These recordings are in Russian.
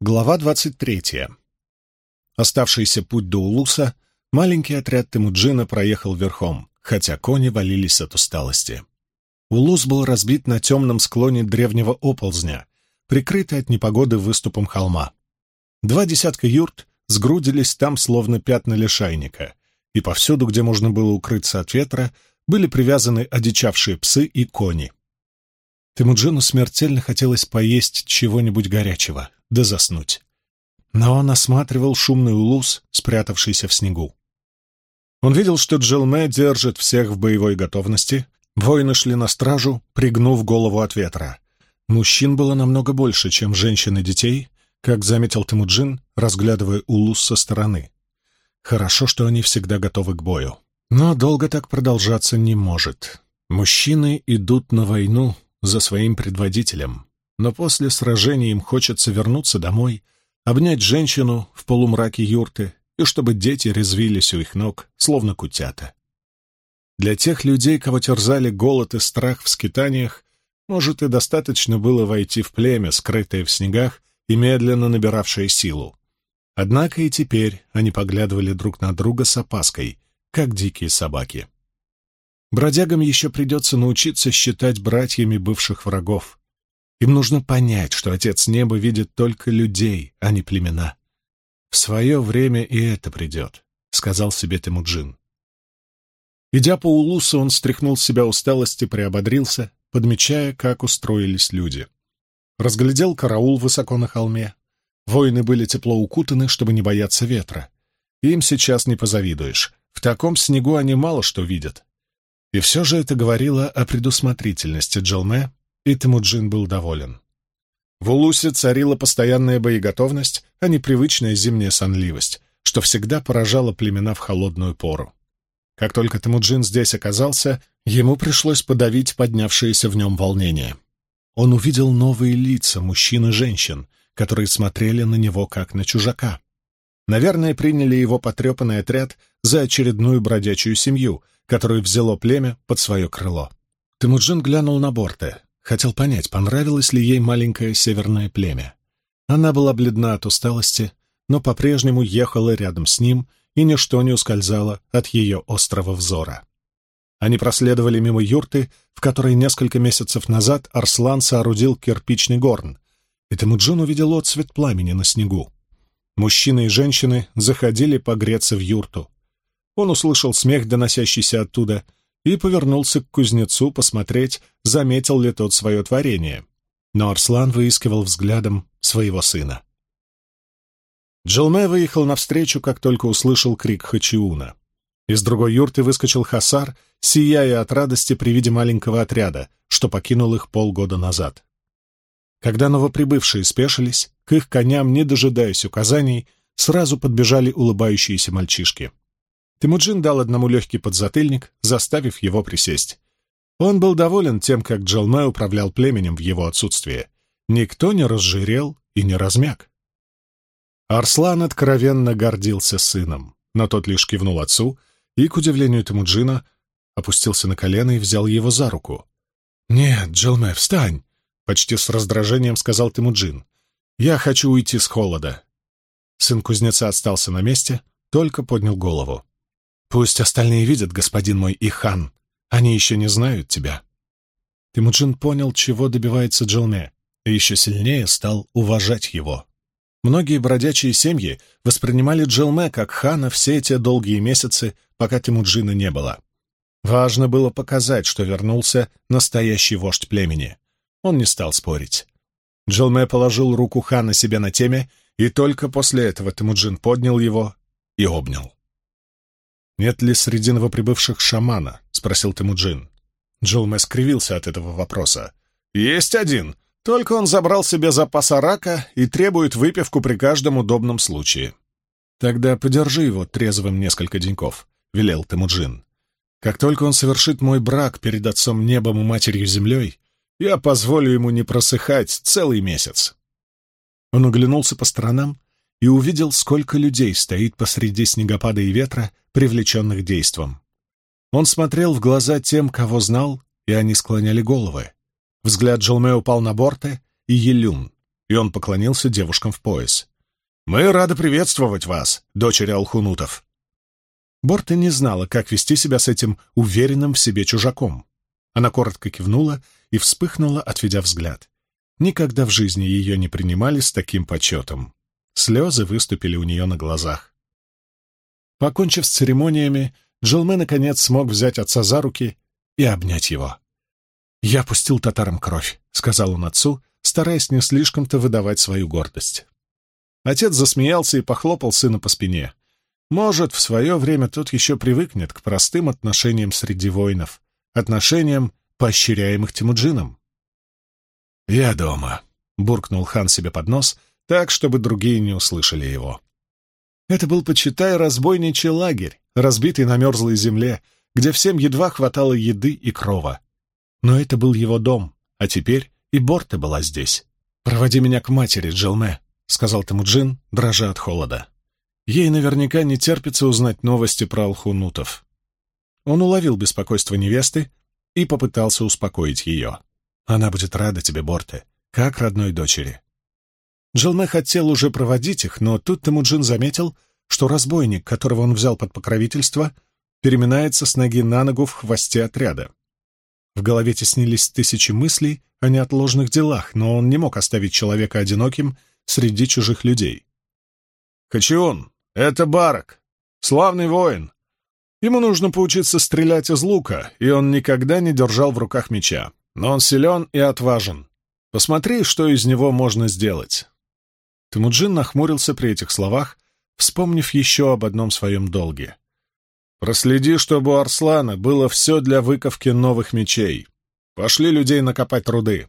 Глава двадцать третья. Оставшийся путь до Улуса маленький отряд Темуджина проехал верхом, хотя кони валились от усталости. Улус был разбит на темном склоне древнего оползня, прикрытый от непогоды выступом холма. Два десятка юрт сгрудились там, словно пятна лишайника, и повсюду, где можно было укрыться от ветра, были привязаны одичавшие псы и кони. Темуджину смертельно хотелось поесть чего-нибудь горячего, да заснуть. Но он осматривал шумный улус, спрятавшийся в снегу. Он видел, что Джилме держит всех в боевой готовности. Воины шли на стражу, пригнув голову от ветра. Мужчин было намного больше, чем женщин и детей, как заметил Темуджин, разглядывая улус со стороны. Хорошо, что они всегда готовы к бою. Но долго так продолжаться не может. Мужчины идут на войну за своим предводителем но после сражения им хочется вернуться домой, обнять женщину в полумраке юрты и чтобы дети резвились у их ног, словно кутята. Для тех людей, кого терзали голод и страх в скитаниях, может, и достаточно было войти в племя, скрытое в снегах и медленно набиравшее силу. Однако и теперь они поглядывали друг на друга с опаской, как дикие собаки. Бродягам еще придется научиться считать братьями бывших врагов, им нужно понять, что Отец Неба видит только людей, а не племена. В свое время и это придет, — сказал себе Темуджин. Идя по улусу, он стряхнул с себя усталость и приободрился, подмечая, как устроились люди. Разглядел караул высоко на холме. Воины были тепло укутаны, чтобы не бояться ветра. Им сейчас не позавидуешь. В таком снегу они мало что видят. И все же это говорило о предусмотрительности Джилме и Темуджин был доволен. В Улусе царила постоянная боеготовность, а не привычная зимняя сонливость, что всегда поражало племена в холодную пору. Как только Темуджин здесь оказался, ему пришлось подавить поднявшееся в нем волнение. Он увидел новые лица мужчин и женщин, которые смотрели на него как на чужака. Наверное, приняли его потрепанный отряд за очередную бродячую семью, которую взяло племя под свое крыло. Темуджин глянул на борты. Хотел понять, понравилось ли ей маленькое северное племя. Она была бледна от усталости, но по-прежнему ехала рядом с ним, и ничто не ускользало от ее острого взора. Они проследовали мимо юрты, в которой несколько месяцев назад Арслан соорудил кирпичный горн, и Темуджин увидел отцвет пламени на снегу. Мужчины и женщины заходили погреться в юрту. Он услышал смех, доносящийся оттуда, и повернулся к кузнецу посмотреть, заметил ли тот свое творение. Но Арслан выискивал взглядом своего сына. Джилме выехал навстречу, как только услышал крик Хачиуна. Из другой юрты выскочил Хасар, сияя от радости при виде маленького отряда, что покинул их полгода назад. Когда новоприбывшие спешились, к их коням, не дожидаясь указаний, сразу подбежали улыбающиеся мальчишки. Темуджин дал одному легкий подзатыльник, заставив его присесть. Он был доволен тем, как Джалме управлял племенем в его отсутствие. Никто не разжирел и не размяк. Арслан откровенно гордился сыном, но тот лишь кивнул отцу и, к удивлению Темуджина, опустился на колено и взял его за руку. «Нет, Джалме, встань!» — почти с раздражением сказал Темуджин. «Я хочу уйти с холода». Сын кузнеца остался на месте, только поднял голову. Пусть остальные видят, господин мой Ихан. Они еще не знают тебя. Тимуджин понял, чего добивается Джилме, и еще сильнее стал уважать его. Многие бродячие семьи воспринимали Джилме как хана все те долгие месяцы, пока Тимуджина не было. Важно было показать, что вернулся настоящий вождь племени. Он не стал спорить. Джилме положил руку хана себе на теме, и только после этого Тимуджин поднял его и обнял. «Нет ли среди новоприбывших шамана?» — спросил Темуджин. Джилме скривился от этого вопроса. «Есть один. Только он забрал себе запас арака и требует выпивку при каждом удобном случае». «Тогда подержи его трезвым несколько деньков», — велел Темуджин. «Как только он совершит мой брак перед отцом небом и матерью землей, я позволю ему не просыхать целый месяц». Он оглянулся по сторонам и увидел, сколько людей стоит посреди снегопада и ветра, привлеченных действом. Он смотрел в глаза тем, кого знал, и они склоняли головы. Взгляд Джилме упал на Борте и Елюн. и он поклонился девушкам в пояс. «Мы рады приветствовать вас, дочери Алхунутов!» Борта не знала, как вести себя с этим уверенным в себе чужаком. Она коротко кивнула и вспыхнула, отведя взгляд. Никогда в жизни ее не принимали с таким почетом. Слезы выступили у нее на глазах. Покончив с церемониями, Джилме наконец смог взять отца за руки и обнять его. «Я пустил татарам кровь», — сказал он отцу, стараясь не слишком-то выдавать свою гордость. Отец засмеялся и похлопал сына по спине. Может, в свое время тот еще привыкнет к простым отношениям среди воинов, отношениям, поощряемых Тимуджином. «Я дома», — буркнул хан себе под нос, так, чтобы другие не услышали его. Это был, почитай, разбойничий лагерь, разбитый на мерзлой земле, где всем едва хватало еды и крова. Но это был его дом, а теперь и Борта была здесь. «Проводи меня к матери, Джилме», — сказал Тамуджин, дрожа от холода. Ей наверняка не терпится узнать новости про алхунутов. Он уловил беспокойство невесты и попытался успокоить ее. «Она будет рада тебе, Борте, как родной дочери». Джилме хотел уже проводить их, но тут Тамуджин заметил, что разбойник, которого он взял под покровительство, переминается с ноги на ногу в хвосте отряда. В голове теснились тысячи мыслей о неотложных делах, но он не мог оставить человека одиноким среди чужих людей. «Хачион, это Барак, славный воин. Ему нужно поучиться стрелять из лука, и он никогда не держал в руках меча. Но он силен и отважен. Посмотри, что из него можно сделать». Темуджин нахмурился при этих словах, вспомнив еще об одном своем долге. «Проследи, чтобы у Арслана было все для выковки новых мечей. Пошли людей накопать труды».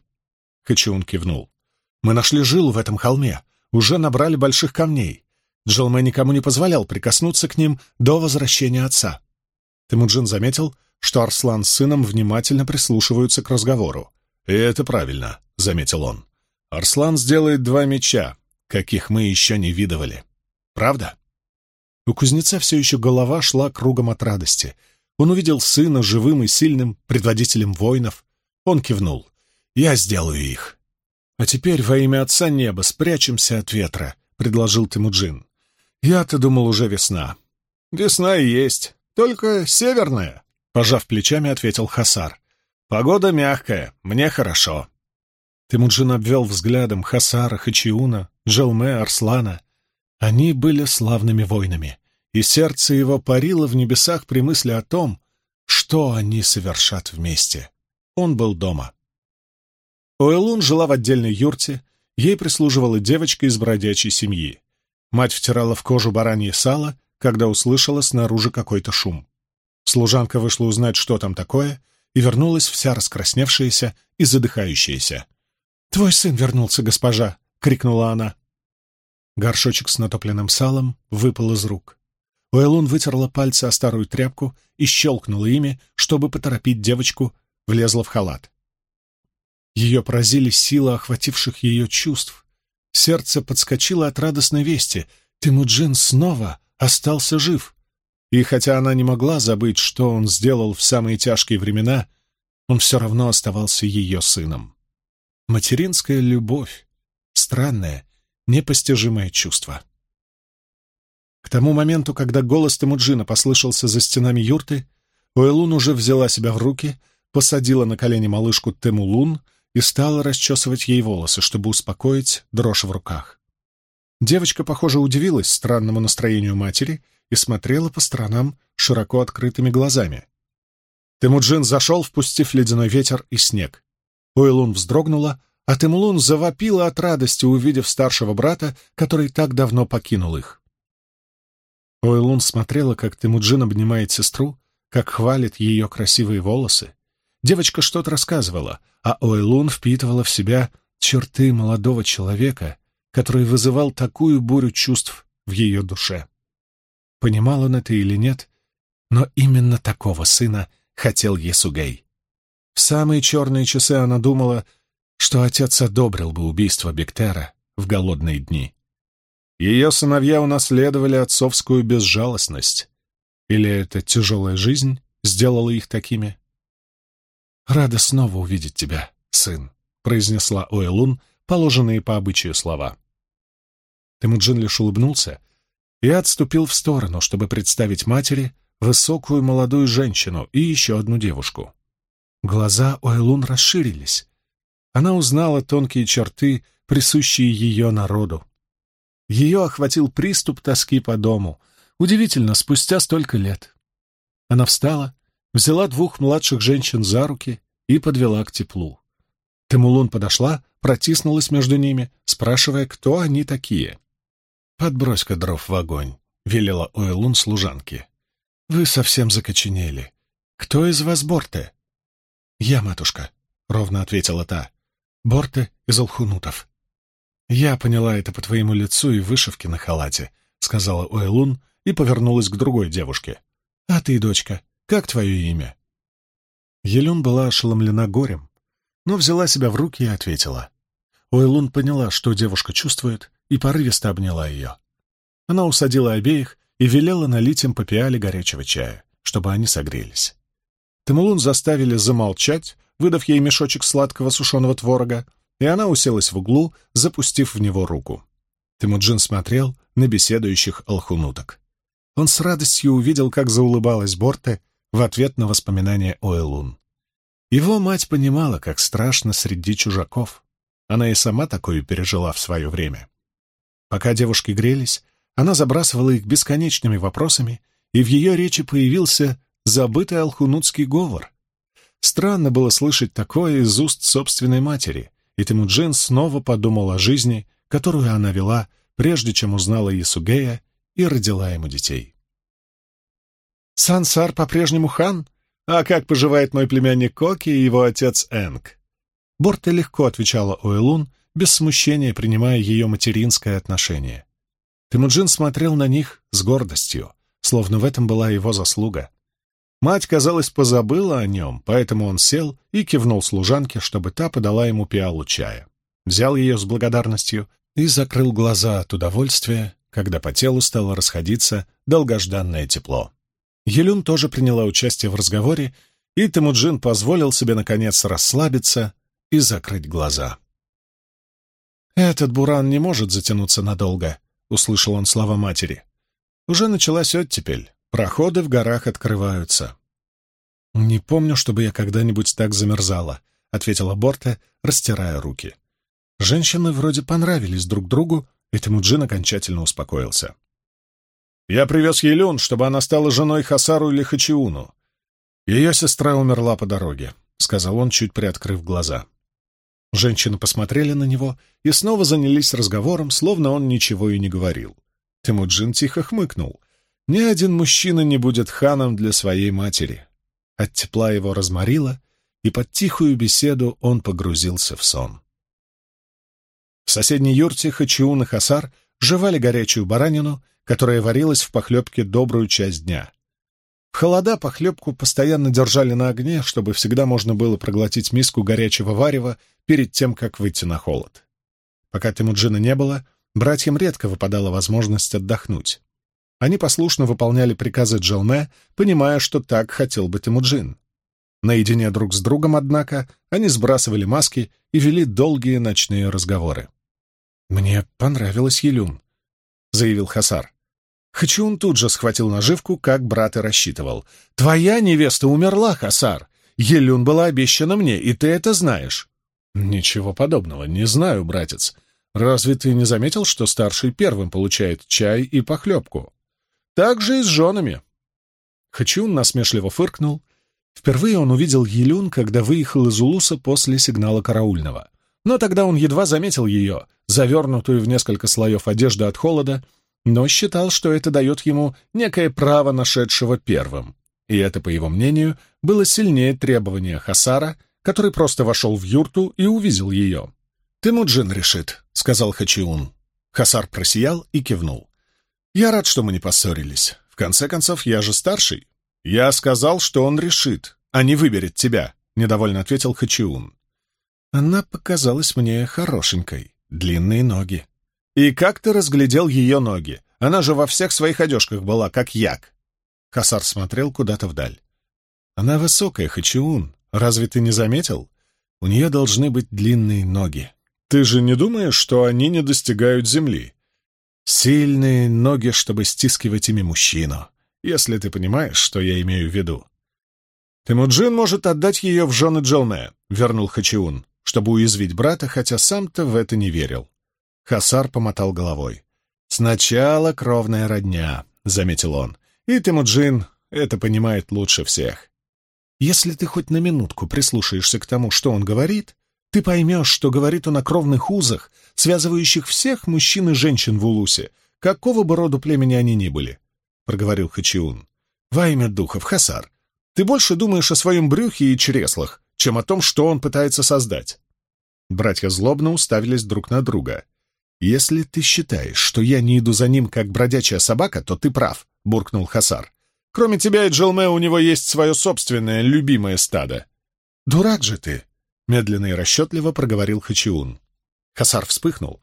Хачиун кивнул. «Мы нашли жилу в этом холме, уже набрали больших камней. Джилме никому не позволял прикоснуться к ним до возвращения отца». Темуджин заметил, что Арслан с сыном внимательно прислушиваются к разговору. «И это правильно», — заметил он. «Арслан сделает два меча, каких мы еще не видывали. Правда? У кузнеца все еще голова шла кругом от радости. Он увидел сына живым и сильным, предводителем воинов. Он кивнул. «Я сделаю их». «А теперь во имя Отца Неба спрячемся от ветра», — предложил Тимуджин. «Я-то думал, уже весна». «Весна и есть, только северная», — пожав плечами, ответил Хасар. «Погода мягкая, мне хорошо». Тимуджин обвел взглядом Хасара, Хачиуна, Джелме, Арслана. Они были славными воинами, и сердце его парило в небесах при мысли о том, что они совершат вместе. Он был дома. Уэлун жила в отдельной юрте, ей прислуживала девочка из бродячей семьи. Мать втирала в кожу баранье сало, когда услышала снаружи какой-то шум. Служанка вышла узнать, что там такое, и вернулась вся раскрасневшаяся и задыхающаяся. «Твой сын вернулся, госпожа!» — крикнула она. Горшочек с натопленным салом выпал из рук. Уэлун вытерла пальцы о старую тряпку и щелкнула ими, чтобы поторопить девочку, влезла в халат. Ее поразили силы охвативших ее чувств. Сердце подскочило от радостной вести. Тимуджин снова остался жив. И хотя она не могла забыть, что он сделал в самые тяжкие времена, он все равно оставался ее сыном. Материнская любовь, странная, непостижимое чувство. К тому моменту, когда голос Темуджина послышался за стенами юрты, Уэлун уже взяла себя в руки, посадила на колени малышку Темулун и стала расчесывать ей волосы, чтобы успокоить дрожь в руках. Девочка, похоже, удивилась странному настроению матери и смотрела по сторонам широко открытыми глазами. Темуджин зашел, впустив ледяной ветер и снег. Уэлун вздрогнула, а Темлун завопила от радости, увидев старшего брата, который так давно покинул их. Ойлун смотрела, как Темуджин обнимает сестру, как хвалит ее красивые волосы. Девочка что-то рассказывала, а Ойлун впитывала в себя черты молодого человека, который вызывал такую бурю чувств в ее душе. Понимал он это или нет, но именно такого сына хотел Есугей. В самые черные часы она думала — что отец одобрил бы убийство Бектера в голодные дни. Ее сыновья унаследовали отцовскую безжалостность. Или эта тяжелая жизнь сделала их такими? «Рада снова увидеть тебя, сын», — произнесла Уэлун, положенные по обычаю слова. Темуджин лишь улыбнулся и отступил в сторону, чтобы представить матери высокую молодую женщину и еще одну девушку. Глаза Ойлун расширились. Она узнала тонкие черты, присущие ее народу. Ее охватил приступ тоски по дому. Удивительно, спустя столько лет. Она встала, взяла двух младших женщин за руки и подвела к теплу. Темулун подошла, протиснулась между ними, спрашивая, кто они такие. «Подбрось-ка дров в огонь», — велела Уэлун служанке. «Вы совсем закоченели. Кто из вас Борте?» «Я, матушка», — ровно ответила та. «Борте из Алхунутов». «Я поняла это по твоему лицу и вышивке на халате», — сказала Уэлун и повернулась к другой девушке. «А ты, дочка, как твое имя?» Елюн была ошеломлена горем, но взяла себя в руки и ответила. Уэлун поняла, что девушка чувствует, и порывисто обняла ее. Она усадила обеих и велела налить им по пиале горячего чая, чтобы они согрелись. Тамулун заставили замолчать, выдав ей мешочек сладкого сушеного творога, и она уселась в углу, запустив в него руку. Тимуджин смотрел на беседующих алхунуток. Он с радостью увидел, как заулыбалась Борте в ответ на воспоминания Оэлун. Его мать понимала, как страшно среди чужаков. Она и сама такое пережила в свое время. Пока девушки грелись, она забрасывала их бесконечными вопросами, и в ее речи появился забытый алхунутский говор. Странно было слышать такое из уст собственной матери, и Темуджин снова подумал о жизни, которую она вела, прежде чем узнала Ясугея и родила ему детей. «Сансар по-прежнему хан? А как поживает мой племянник Коки и его отец Энг?» Борта легко отвечала Ойлун, без смущения принимая ее материнское отношение. Темуджин смотрел на них с гордостью, словно в этом была его заслуга. Мать, казалось, позабыла о нем, поэтому он сел и кивнул служанке, чтобы та подала ему пиалу чая. Взял ее с благодарностью и закрыл глаза от удовольствия, когда по телу стало расходиться долгожданное тепло. Елюн тоже приняла участие в разговоре, и Темуджин позволил себе, наконец, расслабиться и закрыть глаза. «Этот буран не может затянуться надолго», — услышал он слова матери. «Уже началась оттепель. Проходы в горах открываются. «Не помню, чтобы я когда-нибудь так замерзала», — ответила Борта, растирая руки. Женщины вроде понравились друг другу, и Темуджин окончательно успокоился. «Я привез Елюн, чтобы она стала женой Хасару или Хачиуну. Ее сестра умерла по дороге», — сказал он, чуть приоткрыв глаза. Женщины посмотрели на него и снова занялись разговором, словно он ничего и не говорил. Темуджин тихо хмыкнул. Ни один мужчина не будет ханом для своей матери. От тепла его разморило, и под тихую беседу он погрузился в сон. В соседней юрте Хачиун и Хасар жевали горячую баранину, которая варилась в похлебке добрую часть дня. В холода похлебку постоянно держали на огне, чтобы всегда можно было проглотить миску горячего варева перед тем, как выйти на холод. Пока Тимуджина не было, братьям редко выпадала возможность отдохнуть. Они послушно выполняли приказы Джелме, понимая, что так хотел бы Тимуджин. Наедине друг с другом, однако, они сбрасывали маски и вели долгие ночные разговоры. «Мне понравилась Елюн», — заявил Хасар. Хачун тут же схватил наживку, как брат и рассчитывал. «Твоя невеста умерла, Хасар. Елюн была обещана мне, и ты это знаешь». «Ничего подобного. Не знаю, братец. Разве ты не заметил, что старший первым получает чай и похлебку?» Так же и с женами. Хачун насмешливо фыркнул. Впервые он увидел Елюн, когда выехал из Улуса после сигнала караульного. Но тогда он едва заметил ее, завернутую в несколько слоев одежды от холода, но считал, что это дает ему некое право нашедшего первым. И это, по его мнению, было сильнее требования Хасара, который просто вошел в юрту и увидел ее. «Тимуджин решит», — сказал Хачиун. Хасар просиял и кивнул. Я рад, что мы не поссорились. В конце концов, я же старший. Я сказал, что он решит, а не выберет тебя, — недовольно ответил Хачиун. Она показалась мне хорошенькой. Длинные ноги. И как ты разглядел ее ноги? Она же во всех своих одежках была, как як. Хасар смотрел куда-то вдаль. Она высокая, Хачиун. Разве ты не заметил? У нее должны быть длинные ноги. Ты же не думаешь, что они не достигают земли? Сильные ноги, чтобы стискивать ими мужчину, если ты понимаешь, что я имею в виду. Темуджин может отдать ее в жены Джилме, — вернул Хачиун, чтобы уязвить брата, хотя сам-то в это не верил. Хасар помотал головой. «Сначала кровная родня», — заметил он, — «и Темуджин это понимает лучше всех. Если ты хоть на минутку прислушаешься к тому, что он говорит, ты поймешь, что говорит он о кровных узах, связывающих всех мужчин и женщин в Улусе, какого бы роду племени они ни были, — проговорил Хачиун. — Во имя духов, Хасар, ты больше думаешь о своем брюхе и чреслах, чем о том, что он пытается создать. Братья злобно уставились друг на друга. «Если ты считаешь, что я не иду за ним, как бродячая собака, то ты прав», — буркнул Хасар. «Кроме тебя и Джилме у него есть свое собственное любимое стадо». «Дурак же ты!» медленно и расчетливо проговорил Хачиун. Хасар вспыхнул.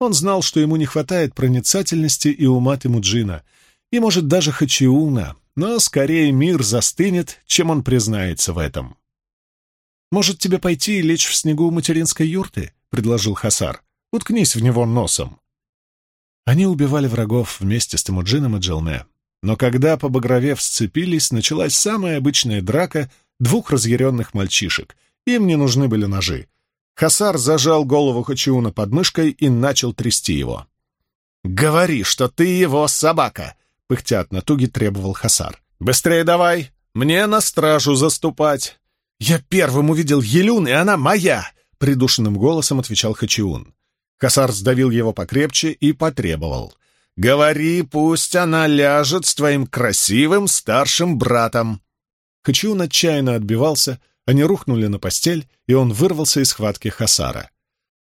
Он знал, что ему не хватает проницательности и ума Тимуджина, и, может, даже Хачиуна, но скорее мир застынет, чем он признается в этом. «Может, тебе пойти и лечь в снегу у материнской юрты?» — предложил Хасар. «Уткнись в него носом». Они убивали врагов вместе с Тимуджином и Джилме. Но когда, побагровев, сцепились, началась самая обычная драка двух разъяренных мальчишек — им не нужны были ножи. Хасар зажал голову Хачиуна под мышкой и начал трясти его. «Говори, что ты его собака!» — пыхтя от натуги требовал Хасар. «Быстрее давай! Мне на стражу заступать!» «Я первым увидел Елюн, и она моя!» — придушенным голосом отвечал Хачиун. Хасар сдавил его покрепче и потребовал. «Говори, пусть она ляжет с твоим красивым старшим братом!» Хачиун отчаянно отбивался, они рухнули на постель, и он вырвался из схватки Хасара.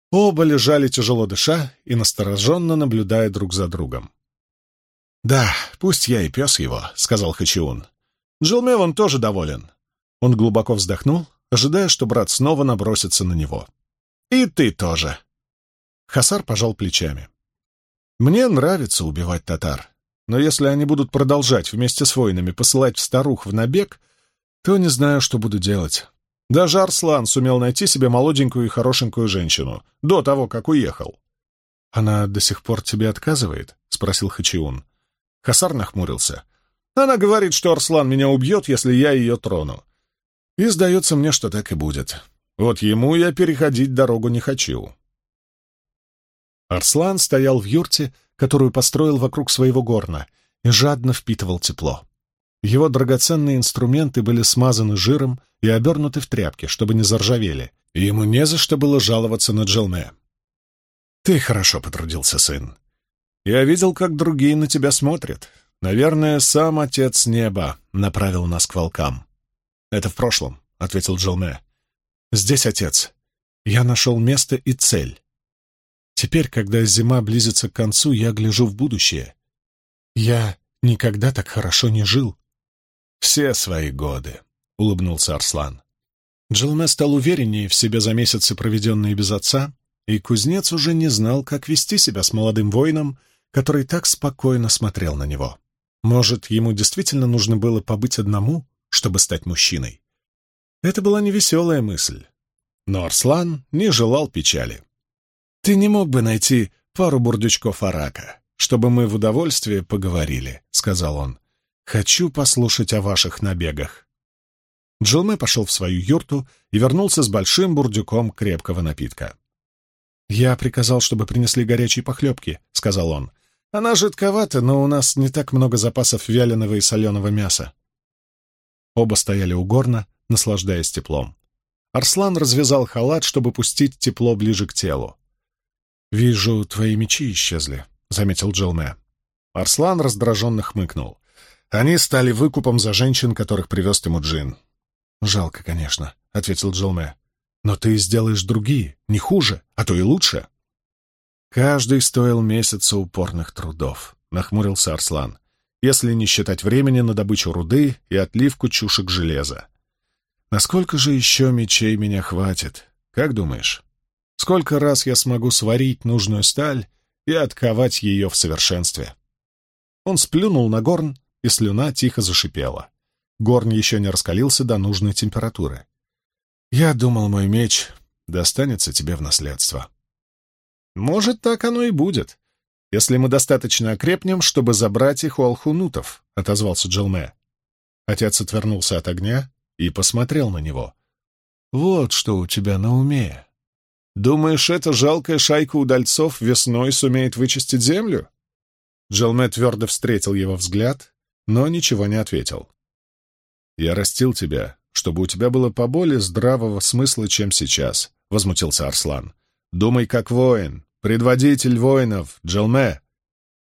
Оба лежали тяжело дыша и настороженно наблюдая друг за другом. «Да, пусть я и пес его», — сказал Хачиун. «Джилме он тоже доволен». Он глубоко вздохнул, ожидая, что брат снова набросится на него. «И ты тоже». Хасар пожал плечами. «Мне нравится убивать татар, но если они будут продолжать вместе с воинами посылать старух в набег, то не знаю, что буду делать. Даже Арслан сумел найти себе молоденькую и хорошенькую женщину до того, как уехал. «Она до сих пор тебе отказывает?» — спросил Хачиун. Хасар нахмурился. «Она говорит, что Арслан меня убьет, если я ее трону. И сдается мне, что так и будет. Вот ему я переходить дорогу не хочу». Арслан стоял в юрте, которую построил вокруг своего горна, и жадно впитывал тепло. Его драгоценные инструменты были смазаны жиром и обернуты в тряпки, чтобы не заржавели, и ему не за что было жаловаться на Джилме. «Ты хорошо потрудился, сын. Я видел, как другие на тебя смотрят. Наверное, сам Отец Неба направил нас к волкам». «Это в прошлом», — ответил Джилме. «Здесь, Отец. Я нашел место и цель. Теперь, когда зима близится к концу, я гляжу в будущее. Я никогда так хорошо не жил. «Все свои годы», — улыбнулся Арслан. Джилме стал увереннее в себе за месяцы, проведенные без отца, и кузнец уже не знал, как вести себя с молодым воином, который так спокойно смотрел на него. Может, ему действительно нужно было побыть одному, чтобы стать мужчиной? Это была невеселая мысль. Но Арслан не желал печали. «Ты не мог бы найти пару бурдючков арака, чтобы мы в удовольствие поговорили», — сказал он. Хочу послушать о ваших набегах». Джилме пошел в свою юрту и вернулся с большим бурдюком крепкого напитка. «Я приказал, чтобы принесли горячие похлебки», — сказал он. «Она жидковата, но у нас не так много запасов вяленого и соленого мяса». Оба стояли у горна, наслаждаясь теплом. Арслан развязал халат, чтобы пустить тепло ближе к телу. «Вижу, твои мечи исчезли», — заметил Джилме. Арслан раздраженно хмыкнул. Они стали выкупом за женщин, которых привез Тимуджин. «Жалко, конечно», — ответил Джилме. «Но ты сделаешь другие, не хуже, а то и лучше». «Каждый стоил месяца упорных трудов», — нахмурился Арслан, «если не считать времени на добычу руды и отливку чушек железа. Насколько же еще мечей меня хватит, как думаешь? Сколько раз я смогу сварить нужную сталь и отковать ее в совершенстве?» Он сплюнул на горн и слюна тихо зашипела. Горн еще не раскалился до нужной температуры. «Я думал, мой меч достанется тебе в наследство». Может, так оно и будет, если мы достаточно окрепнем, чтобы забрать их у алхунутов, — отозвался Джилме. Отец отвернулся от огня и посмотрел на него. Вот что у тебя на уме. Думаешь, эта жалкая шайка удальцов весной сумеет вычистить землю? Джилме твердо встретил его взгляд, но ничего не ответил. «Я растил тебя, чтобы у тебя было поболее здравого смысла, чем сейчас», — возмутился Арслан. «Думай как воин, предводитель воинов, Джилме.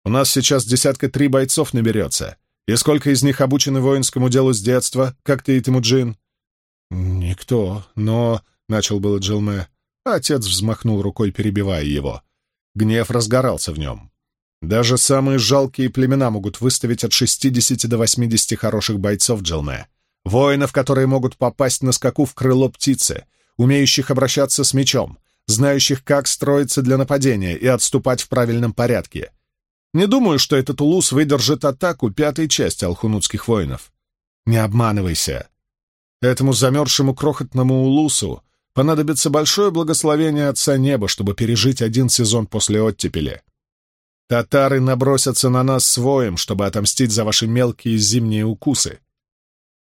У нас сейчас десятка три бойцов наберется. И сколько из них обучены воинскому делу с детства, как ты и Тимуджин?» «Никто, но...» — начал было Джилме. Отец взмахнул рукой, перебивая его. Гнев разгорался в нем. Даже самые жалкие племена могут выставить от 60 до 80 хороших бойцов Джилме. Воинов, которые могут попасть на скаку в крыло птицы, умеющих обращаться с мечом, знающих, как строиться для нападения и отступать в правильном порядке. Не думаю, что этот улус выдержит атаку пятой части алхунутских воинов. Не обманывайся. Этому замерзшему крохотному улусу понадобится большое благословение Отца Неба, чтобы пережить один сезон после оттепели. Татары набросятся на нас своим, чтобы отомстить за ваши мелкие зимние укусы.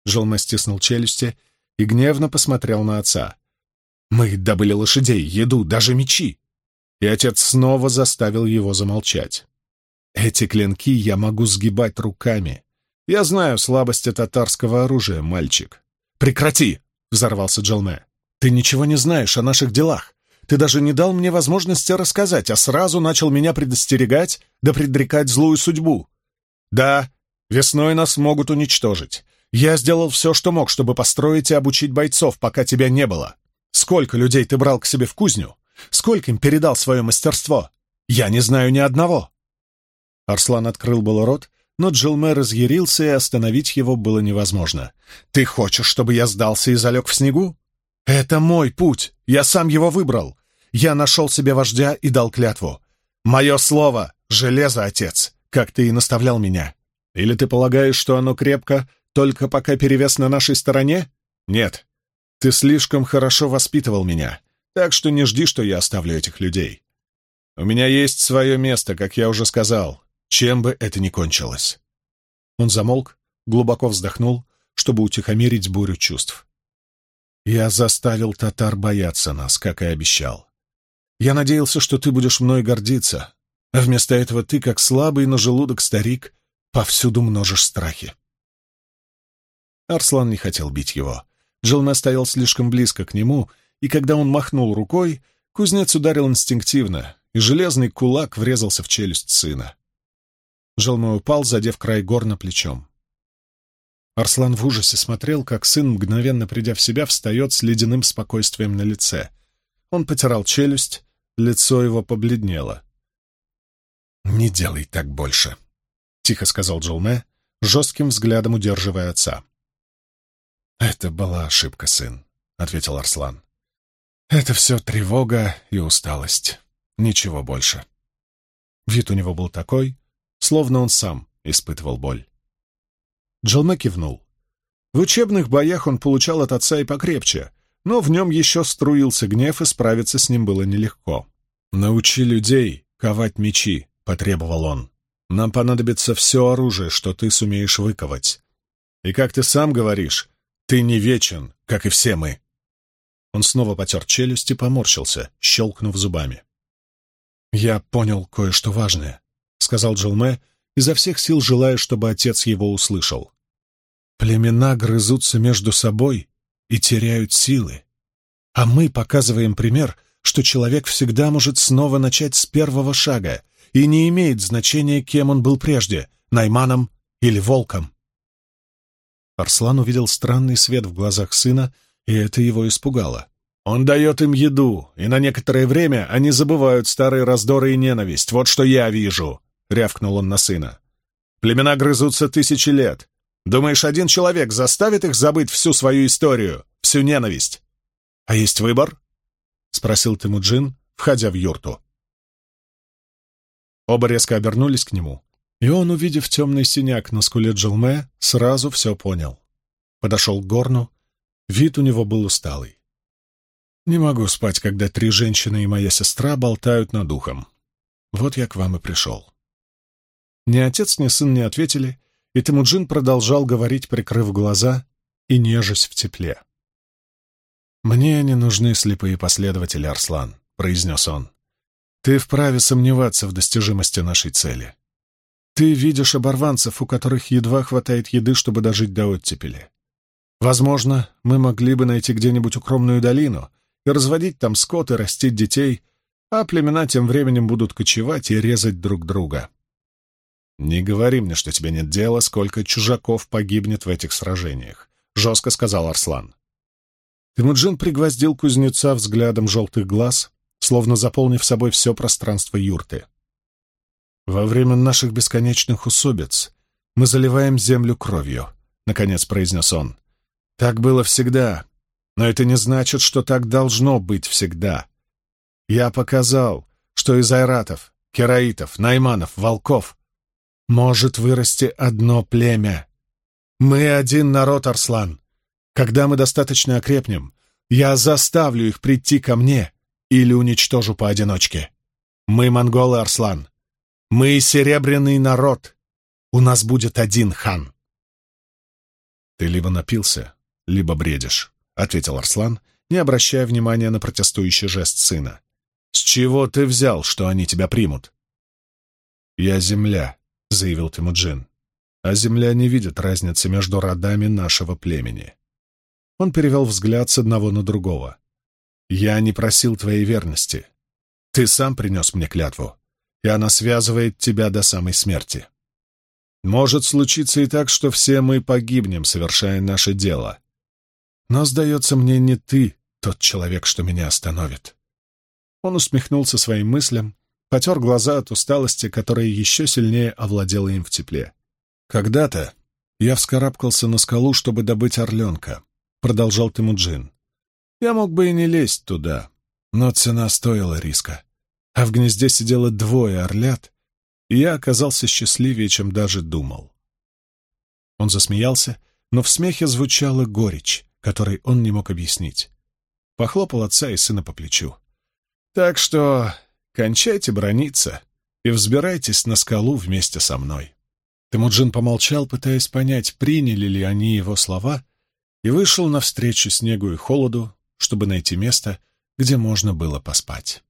Желма стиснул челюсти и гневно посмотрел на отца. «Мы добыли лошадей, еду, даже мечи!» И отец снова заставил его замолчать. «Эти клинки я могу сгибать руками. Я знаю слабости татарского оружия, мальчик». «Прекрати!» — взорвался Джалме. «Ты ничего не знаешь о наших делах. Ты даже не дал мне возможности рассказать, а сразу начал меня предостерегать да предрекать злую судьбу. Да, весной нас могут уничтожить. Я сделал все, что мог, чтобы построить и обучить бойцов, пока тебя не было. Сколько людей ты брал к себе в кузню? Сколько им передал свое мастерство? Я не знаю ни одного. Арслан открыл было рот, но Джилме разъярился, и остановить его было невозможно. «Ты хочешь, чтобы я сдался и залег в снегу? Это мой путь, я сам его выбрал. Я нашел себе вождя и дал клятву. Мое слово — железо, отец, как ты и наставлял меня. Или ты полагаешь, что оно крепко, только пока перевес на нашей стороне? Нет. Ты слишком хорошо воспитывал меня, так что не жди, что я оставлю этих людей. У меня есть свое место, как я уже сказал, чем бы это ни кончилось. Он замолк, глубоко вздохнул, чтобы утихомирить бурю чувств. Я заставил татар бояться нас, как и обещал. Я надеялся, что ты будешь мной гордиться, а вместо этого ты, как слабый на желудок старик, повсюду множишь страхи. Арслан не хотел бить его. Джилме стоял слишком близко к нему, и когда он махнул рукой, кузнец ударил инстинктивно, и железный кулак врезался в челюсть сына. Джилме упал, задев край горна плечом. Арслан в ужасе смотрел, как сын, мгновенно придя в себя, встает с ледяным спокойствием на лице. Он потирал челюсть, лицо его побледнело. «Не делай так больше», — тихо сказал Джилме, жестким взглядом удерживая отца. «Это была ошибка, сын», — ответил Арслан. «Это все тревога и усталость. Ничего больше». Вид у него был такой, словно он сам испытывал боль. Джилме кивнул. В учебных боях он получал от отца и покрепче, но в нем еще струился гнев, и справиться с ним было нелегко. «Научи людей ковать мечи», — потребовал он. «Нам понадобится все оружие, что ты сумеешь выковать. И, как ты сам говоришь, ты не вечен, как и все мы. Он снова потер челюсть и поморщился, щелкнув зубами. «Я понял кое-что важное», — сказал Джилме, изо всех сил желая, чтобы отец его услышал. «Племена грызутся между собой и теряют силы. А мы показываем пример, что человек всегда может снова начать с первого шага, и не имеет значения, кем он был прежде — Найманом или Волком. Арслан увидел странный свет в глазах сына, и это его испугало. «Он дает им еду, и на некоторое время они забывают старые раздоры и ненависть. Вот что я вижу!» — рявкнул он на сына. «Племена грызутся тысячи лет. Думаешь, один человек заставит их забыть всю свою историю, всю ненависть? А есть выбор?» — спросил Тимуджин, входя в юрту. Оба резко обернулись к нему, и он, увидев темный синяк на скуле Джилме, сразу все понял. Подошел к горну, вид у него был усталый. Не могу спать, когда три женщины и моя сестра болтают над ухом. Вот я к вам и пришел. Ни отец, ни сын не ответили, и Темуджин продолжал говорить, прикрыв глаза и нежесть в тепле. «Мне не нужны слепые последователи, Арслан», — произнес он. «Ты вправе сомневаться в достижимости нашей цели. Ты видишь оборванцев, у которых едва хватает еды, чтобы дожить до оттепели. Возможно, мы могли бы найти где-нибудь укромную долину и разводить там скот и растить детей, а племена тем временем будут кочевать и резать друг друга. «Не говори мне, что тебе нет дела, сколько чужаков погибнет в этих сражениях», — жестко сказал Арслан. Тимуджин пригвоздил кузнеца взглядом желтых глаз, словно заполнив собой все пространство юрты. «Во время наших бесконечных усобиц мы заливаем землю кровью», — наконец произнес он. «Так было всегда, но это не значит, что так должно быть всегда. Я показал, что из айратов, кераитов, найманов, волков может вырасти одно племя. Мы один народ, Арслан. Когда мы достаточно окрепнем, я заставлю их прийти ко мне или уничтожу поодиночке. Мы монголы, Арслан. Мы серебряный народ. У нас будет один хан. Ты либо напился, либо бредишь, — ответил Арслан, не обращая внимания на протестующий жест сына. «С чего ты взял, что они тебя примут?» «Я земля», — заявил Тимуджин. «А земля не видит разницы между родами нашего племени». Он перевел взгляд с одного на другого. «Я не просил твоей верности. Ты сам принес мне клятву, и она связывает тебя до самой смерти. Может случиться и так, что все мы погибнем, совершая наше дело. Но, сдается мне, не ты тот человек, что меня остановит. Он усмехнулся своим мыслям, потер глаза от усталости, которая еще сильнее овладела им в тепле. «Когда-то я вскарабкался на скалу, чтобы добыть орленка», — продолжал Тимуджин. «Я мог бы и не лезть туда, но цена стоила риска. А в гнезде сидело двое орлят, и я оказался счастливее, чем даже думал». Он засмеялся, но в смехе звучала горечь, которой он не мог объяснить. Похлопал отца и сына по плечу. Так что кончайте брониться и взбирайтесь на скалу вместе со мной. Темуджин помолчал, пытаясь понять, приняли ли они его слова, и вышел навстречу снегу и холоду, чтобы найти место, где можно было поспать.